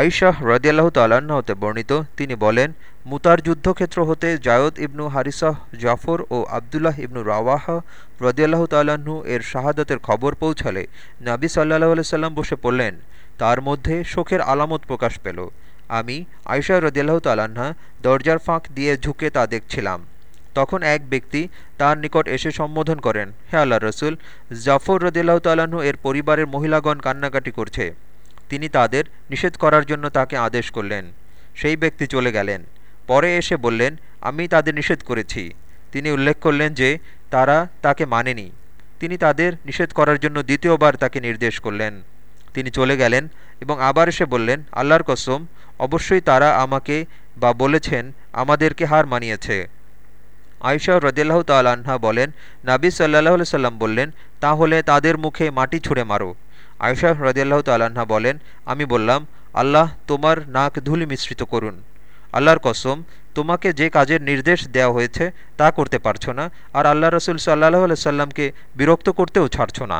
আইশাহ রদিয়াল্লাহ তাল্লাহ্ন হতে বর্ণিত, তিনি বলেন, মুতার যুদ্ধক্ষেত্র হতে জায়দ ইবনু হারিসাহ জাফর ও আবদুল্লাহ ইবনু রাওয়াহা রদিয়াল্লাহ তাল্লাহ্ন এর শাহাদতের খবর পৌঁছালে নাবি সাল্লাহ সাল্লাম বসে পড়লেন। তার মধ্যে শোকের আলামত প্রকাশ পেল। আমি আয়সা রদিয়াল্লাহ তাল্লাহা দরজার ফাঁক দিয়ে ঝুঁকে তা দেখছিলাম। তখন এক ব্যক্তি তার নিকট এসে সম্বোধন করেন, হে আল্লাহ রসুল, জাফর রদিল্লাহ তাল্লাহ্ন এর পরিবারের মহিলাগণ কান্নাকাটি করছে। তিনি তাদের নিষেধ করার জন্য তাকে আদেশ করলেন। সেই ব্যক্তি চলে গেলেন। পরে এসে বললেন, আমি তাদের নিষেধ করেছি। তিনি উল্লেখ করলেন যে, তারা তাকে মানেনি। তিনি তাদের নিষেধ করার জন্য দ্বিতীয়বার তাকে নির্দেশ করলেন। তিনি চলে গেলেন এবং আবার এসে বললেন, আল্লাহর কসম, অবশ্যই তারা আমাকে বা বলেছেন, আমাদেরকে হার মানিয়েছে। আয়সা রদিল্লাহ তাল্লাহা বলেন, নাবি সাল্লাহ সাল্লাম বললেন, তাহলে তাদের মুখে মাটি ছুঁড়ে মারো। আয়সা রদেলাহ তাল্লাহা বলেন, আমি বললাম, আল্লাহ তোমার নাক ধুলি মিশ্রিত করুন। আল্লাহর কসম, তোমাকে যে কাজের নির্দেশ দেওয়া হয়েছে তা করতে পারছ না, আর আল্লাহ রসুল সাল্লাহ সাল্লামকে বিরক্ত করতেও ছাড়ছো না।